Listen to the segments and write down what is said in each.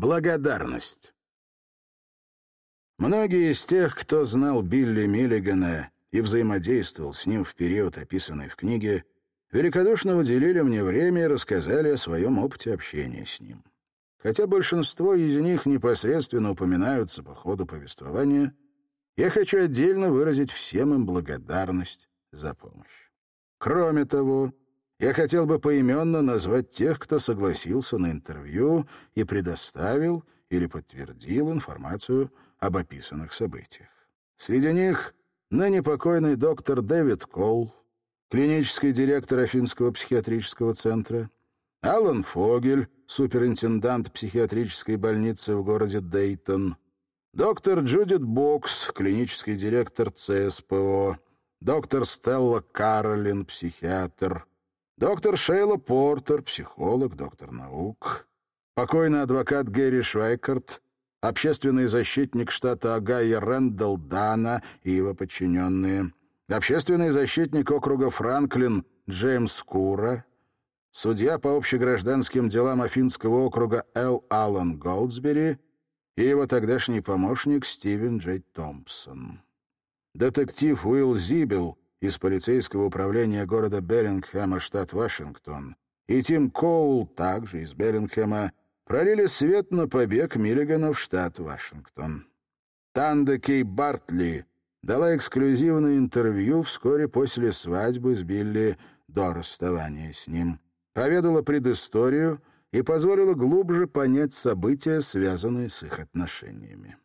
Благодарность. Многие из тех, кто знал Билли Миллигана и взаимодействовал с ним в период, описанный в книге, великодушно уделили мне время и рассказали о своем опыте общения с ним. Хотя большинство из них непосредственно упоминаются по ходу повествования, я хочу отдельно выразить всем им благодарность за помощь. Кроме того, я хотел бы поименно назвать тех, кто согласился на интервью и предоставил или подтвердил информацию об описанных событиях. Среди них ныне покойный доктор Дэвид Колл, клинический директор Афинского психиатрического центра, Алан Фогель, суперинтендант психиатрической больницы в городе Дейтон, доктор Джудит Бокс, клинический директор ЦСПО, доктор Стелла Каролин, психиатр, Доктор Шейла Портер, психолог, доктор наук. Покойный адвокат Гэри Швайкарт, общественный защитник штата Огайо Рэндалл Дана и его подчиненные. Общественный защитник округа Франклин Джеймс Кура. Судья по общегражданским делам Афинского округа Эл Аллен Голдсбери и его тогдашний помощник Стивен Джей Томпсон. Детектив Уилл Зибел — из полицейского управления города Берингхэма, штат Вашингтон, и Тим Коул, также из Берингхэма, пролили свет на побег Миллигана в штат Вашингтон. Танда Кей Бартли дала эксклюзивное интервью вскоре после свадьбы с Билли до расставания с ним. Поведала предысторию и позволила глубже понять события, связанные с их отношениями.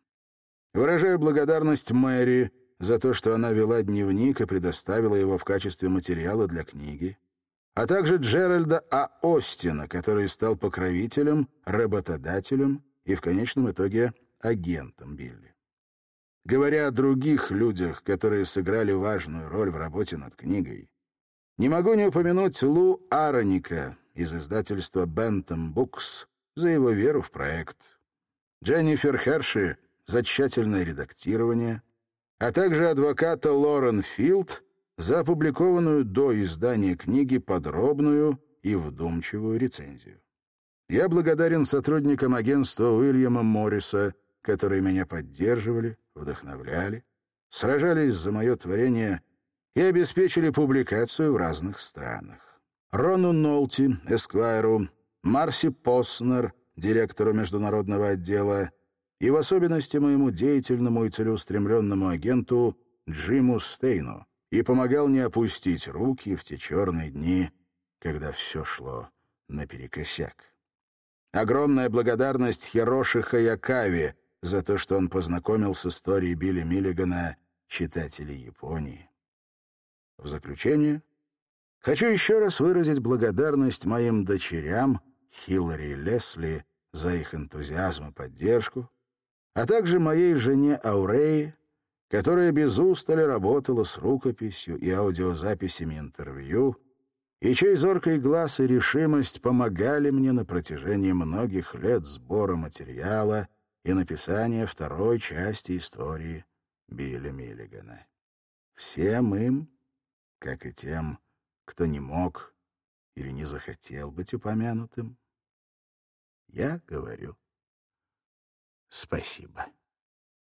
Выражаю благодарность Мэри, за то, что она вела дневник и предоставила его в качестве материала для книги, а также Джеральда А. Остина, который стал покровителем, работодателем и в конечном итоге агентом Билли. Говоря о других людях, которые сыграли важную роль в работе над книгой, не могу не упомянуть Лу Ароника из издательства Бентом Букс за его веру в проект, Дженнифер Херши за тщательное редактирование, а также адвоката Лорен Филд за опубликованную до издания книги подробную и вдумчивую рецензию. Я благодарен сотрудникам агентства Уильяма Морриса, которые меня поддерживали, вдохновляли, сражались за мое творение и обеспечили публикацию в разных странах. Рону Нолти, Эсквайру, Марси Поснер, директору международного отдела, и в особенности моему деятельному и целеустремленному агенту Джиму Стейну, и помогал не опустить руки в те черные дни, когда все шло наперекосяк. Огромная благодарность Хироши Хаякаве за то, что он познакомил с историей Билли Миллигана читателей Японии. В заключение хочу еще раз выразить благодарность моим дочерям Хиллари и Лесли за их энтузиазм и поддержку, а также моей жене Аурее, которая без устали работала с рукописью и аудиозаписями интервью, и чей зоркий глаз и решимость помогали мне на протяжении многих лет сбора материала и написания второй части истории Билли Миллигана. Всем им, как и тем, кто не мог или не захотел быть упомянутым, я говорю Спасибо.